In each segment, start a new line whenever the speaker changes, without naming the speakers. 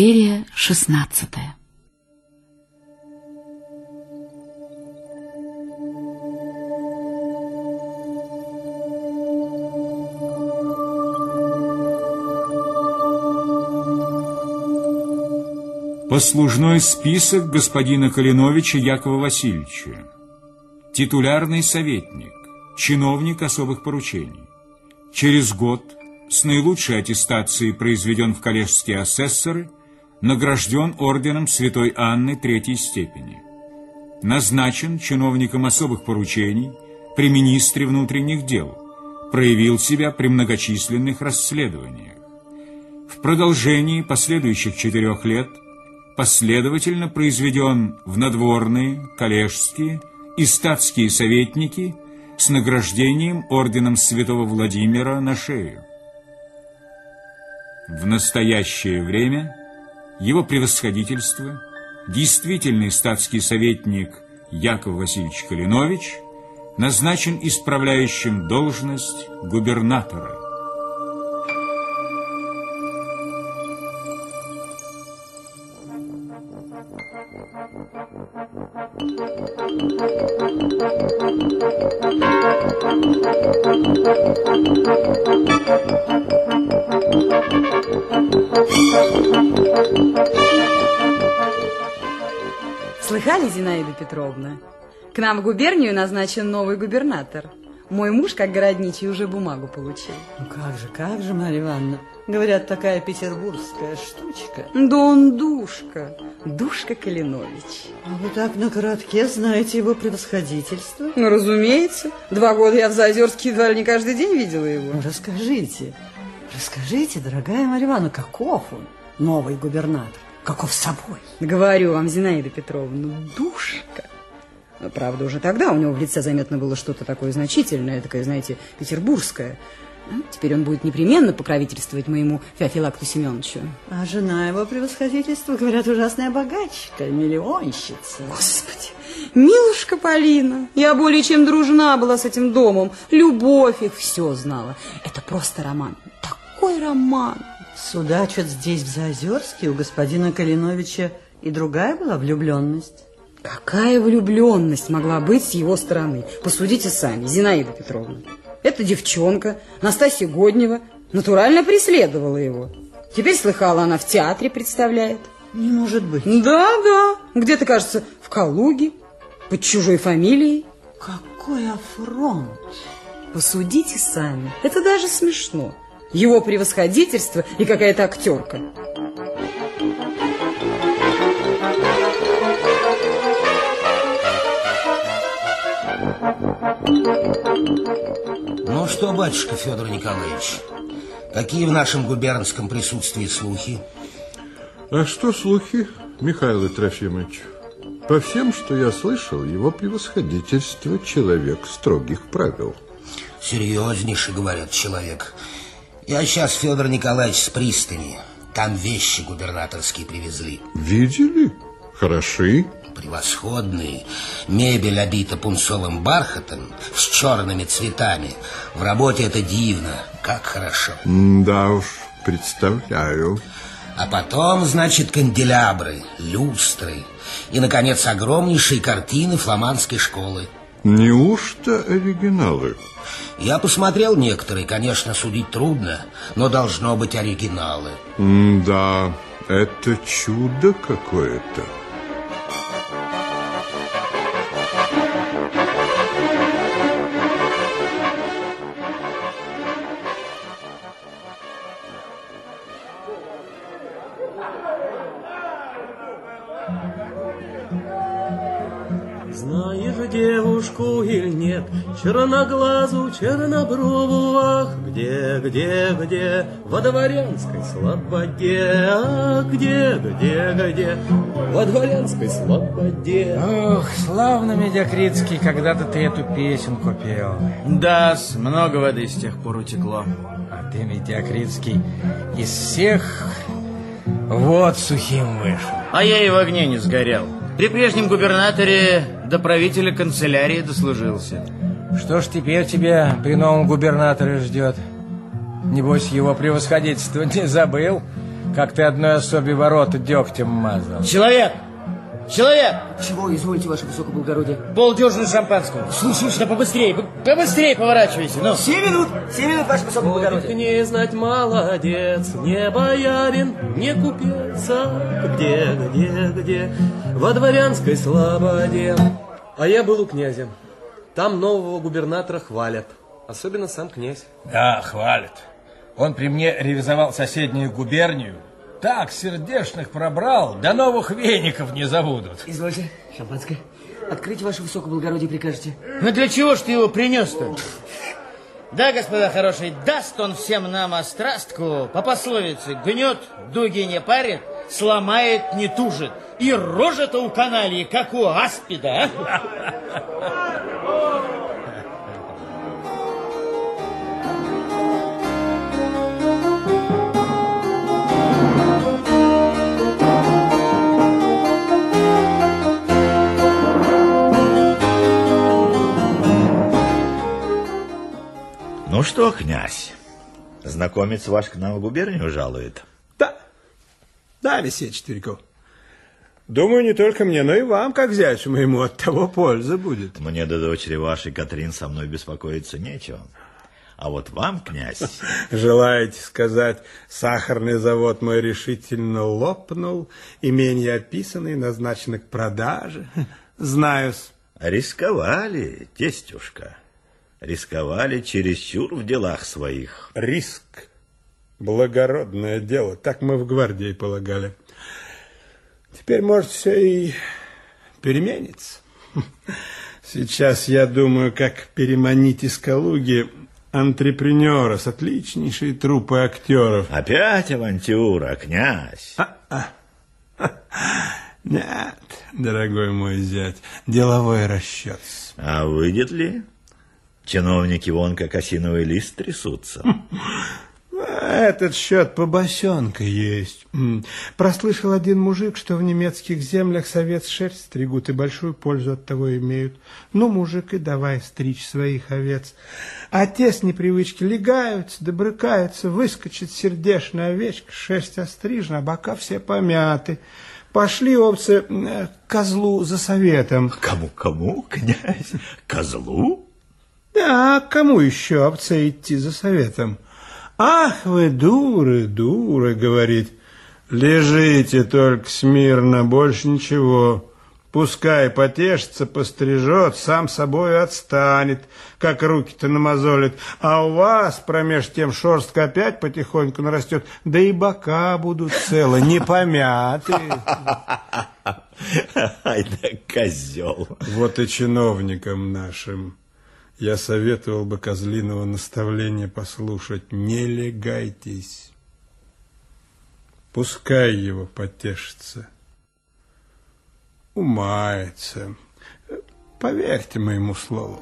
Серия шестнадцатая.
Послужной список господина Калиновича Якова Васильевича. Титулярный советник, чиновник особых поручений. Через год с наилучшей аттестацией произведен в коллежские асессоры, награжден орденом Святой Анны Третьей степени. Назначен чиновником особых поручений при министре внутренних дел, проявил себя при многочисленных расследованиях. В продолжении последующих четырех лет последовательно произведен в надворные, коллежские и статские советники с награждением орденом Святого Владимира на шею. В настоящее время его превосходительство, действительный статский советник Яков Васильевич Калинович, назначен исправляющим должность губернатора.
Слыхали, Зинаида Петровна? К нам в губернию назначен новый губернатор. Мой муж, как городничий, уже бумагу получил.
Ну как же, как же, Марья Ивановна. Говорят, такая петербургская штучка.
Да он душка, душка Калинович.
А вы так на коротке знаете его превосходительство?
Ну, разумеется. Два года я в Заозерске едва ли не каждый день видела его.
Ну, расскажите, расскажите, дорогая Марья Ивановна, каков он, новый губернатор? Каков собой?
Говорю вам, Зинаида Петровна, душка. Но, правда, уже тогда у него в лице заметно было что-то такое значительное, такое, знаете, петербургское. Ну, Теперь он будет непременно покровительствовать моему Феофилакту Семеновичу.
А жена его превосходительства, говорят, ужасная богачка, миллионщица.
Господи, милушка Полина, я более чем дружна была с этим домом. Любовь их все знала. Это просто роман. Такой роман.
Судачат здесь, в Заозерске, у господина Калиновича и другая была влюбленность.
Какая влюбленность могла быть с его стороны? Посудите сами, Зинаида Петровна. Эта девчонка, Настасья Годнева, натурально преследовала его. Теперь слыхала, она в театре представляет.
Не может быть.
Да, да. Где-то, кажется, в Калуге, под чужой фамилией.
Какой афронт!
Посудите сами. Это даже смешно. Его превосходительство и какая-то актерка.
Ну что, батюшка Федор Николаевич, какие в нашем губернском присутствии слухи?
А что слухи, Михаил Трофимович? По всем, что я слышал, его превосходительство человек строгих правил.
Серьезнейший, говорят, человек. Я сейчас, Федор Николаевич, с пристани. Там вещи губернаторские привезли.
Видели? Хороши.
Превосходные. Мебель обита пунцовым бархатом с черными цветами. В работе это дивно. Как хорошо.
Да уж, представляю.
А потом, значит, канделябры, люстры и, наконец, огромнейшие картины фламандской школы.
Неужто оригиналы?
Я посмотрел некоторые, конечно, судить трудно, но должно быть оригиналы.
Да, это чудо какое-то.
Знаешь девушку или нет, черноглазу, черноброву, ах, где, где, где, во дворянской слободе, а где, где, где, во дворянской слободе.
Ох, славно, Медиакритский, когда-то ты эту песенку пел.
Да, с много воды с тех пор утекло.
А ты, Медиакритский, из всех вот сухим вышел.
А я и в огне не сгорел. При прежнем губернаторе до правителя канцелярии дослужился.
Что ж теперь тебя при новом губернаторе ждет? Небось, его превосходительство не забыл, как ты одной особе ворота дегтем мазал.
Человек! Человек!
Чего, извольте, ваше высокоблагородие?
Полдюжины шампанского.
Слушай,
Да побыстрее, по- побыстрее поворачивайся. Ну.
Семь минут, семь минут, ваше
Будет
высокоблагородие.
не знать молодец, не боярин, не купец, а где, где, где, во дворянской слободе. А я был у князя. Там нового губернатора хвалят, особенно сам князь.
Да, хвалит. Он при мне ревизовал соседнюю губернию. Так сердечных пробрал, до новых веников не забудут.
Извольте, шампанское. Открыть ваше высокоблагородие прикажете.
Ну для чего ж ты его принес-то? Да, господа хорошие, даст он всем нам острастку, по пословице, гнет, дуги не парит, сломает, не тужит. И рожа-то у каналии, как у аспида, а?
Ну что, князь, знакомец ваш к нам в губернию жалует.
Да, да, Алексей Четвериков. Думаю, не только мне, но и вам, как зятю моему, от того польза будет.
Мне до дочери вашей, Катрин, со мной беспокоиться нечего. А вот вам, князь,
Желаете сказать, сахарный завод мой решительно лопнул, имение описано и назначено к продаже? Знаю-с.
рисковали, тестюшка. Рисковали чересчур в делах своих.
Риск. Благородное дело. Так мы в гвардии полагали. Теперь, может, все и переменится. Сейчас я думаю, как переманить из Калуги антрепренера с отличнейшей труппой актеров.
Опять авантюра, князь.
Нет, дорогой мой зять, деловой расчет.
А выйдет ли? Чиновники вон как осиновый лист трясутся.
Этот счет по босенка есть. Прослышал один мужик, что в немецких землях совет шерсть стригут и большую пользу от того имеют. Ну, мужик, и давай стричь своих овец. А те с непривычки легаются, добрыкаются, выскочит сердешная овечка, шерсть острижена, а бока все помяты. Пошли овцы э, к козлу за советом.
Кому-кому, князь? Козлу?
А кому еще овце идти за советом? Ах вы дуры, дуры, говорит. Лежите только смирно, больше ничего. Пускай потешится, пострижет, сам собой отстанет, как руки-то намазолит. А у вас, промеж тем, шерстка опять потихоньку нарастет, да и бока будут целы, не помяты.
Ай да козел.
Вот и чиновникам нашим я советовал бы козлиного наставления послушать. Не легайтесь. Пускай его потешится. Умается. Поверьте моему слову.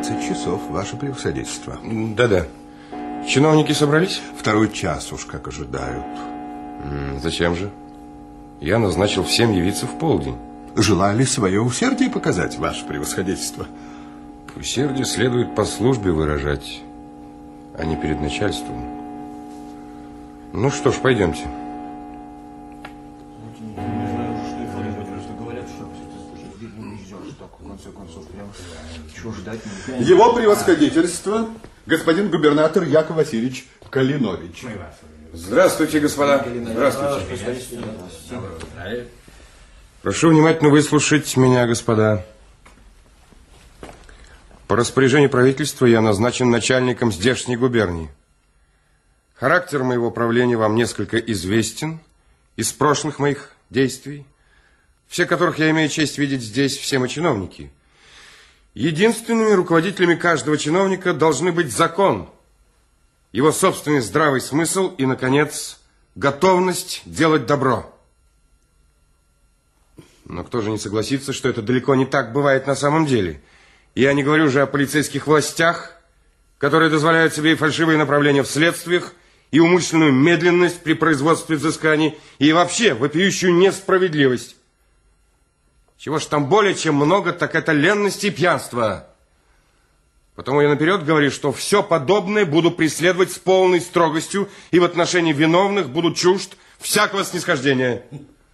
Двенадцать часов, ваше превосходительство.
Да-да. Чиновники собрались?
Второй час уж, как ожидают.
Зачем же? Я назначил всем явиться в полдень.
Желали свое усердие показать, ваше превосходительство?
Усердие следует по службе выражать, а не перед начальством. Ну что ж, пойдемте.
Его превосходительство, господин губернатор Яков Васильевич Калинович.
Здравствуйте, господа. Здравствуйте. Прошу внимательно выслушать меня, господа. По распоряжению правительства я назначен начальником здешней губернии. Характер моего правления вам несколько известен из прошлых моих действий, все которых я имею честь видеть здесь, все мы чиновники. Единственными руководителями каждого чиновника должны быть закон, его собственный здравый смысл и, наконец, готовность делать добро. Но кто же не согласится, что это далеко не так бывает на самом деле? Я не говорю уже о полицейских властях, которые дозволяют себе и фальшивые направления в следствиях, и умышленную медленность при производстве взысканий, и вообще вопиющую несправедливость. Чего ж там более чем много, так это ленность и пьянство. Потому я наперед говорю, что все подобное буду преследовать с полной строгостью, и в отношении виновных буду чужд всякого снисхождения.